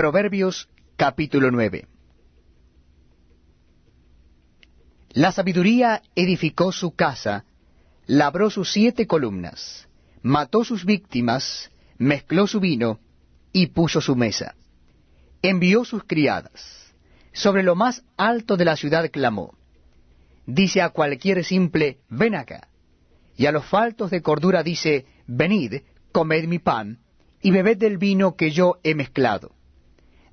Proverbios capítulo 9 La sabiduría edificó su casa, labró sus siete columnas, mató sus víctimas, mezcló su vino y puso su mesa. Envió sus criadas. Sobre lo más alto de la ciudad clamó. Dice a cualquier simple, ven acá. Y a los faltos de cordura dice, venid, comed mi pan, y bebed del vino que yo he mezclado.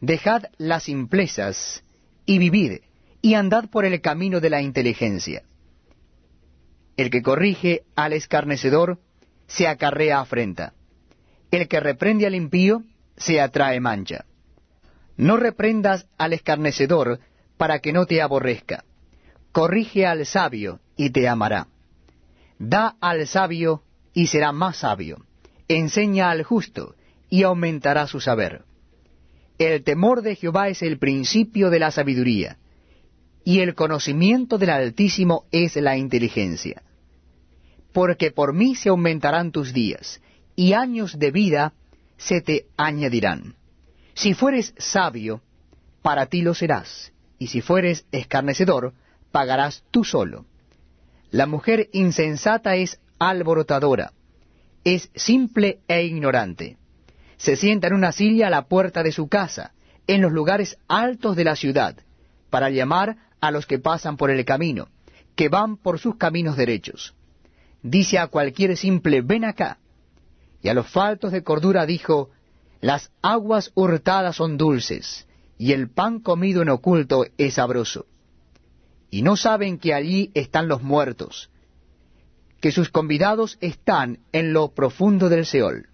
Dejad las simplezas, y vivid, y andad por el camino de la inteligencia. El que corrige al escarnecedor se acarrea afrenta. El que reprende al impío se atrae mancha. No reprendas al escarnecedor para que no te aborrezca. Corrige al sabio y te amará. Da al sabio y será más sabio. Enseña al justo y aumentará su saber. El temor de Jehová es el principio de la sabiduría, y el conocimiento del Altísimo es la inteligencia. Porque por mí se aumentarán tus días, y años de vida se te añadirán. Si fueres sabio, para ti lo serás, y si fueres escarnecedor, pagarás tú solo. La mujer insensata es alborotadora, es simple e ignorante. Se sienta en una silla a la puerta de su casa, en los lugares altos de la ciudad, para llamar a los que pasan por el camino, que van por sus caminos derechos. Dice a cualquier simple, ven acá. Y a los faltos de cordura dijo, las aguas hurtadas son dulces, y el pan comido en oculto es sabroso. Y no saben que allí están los muertos, que sus convidados están en lo profundo del Seol.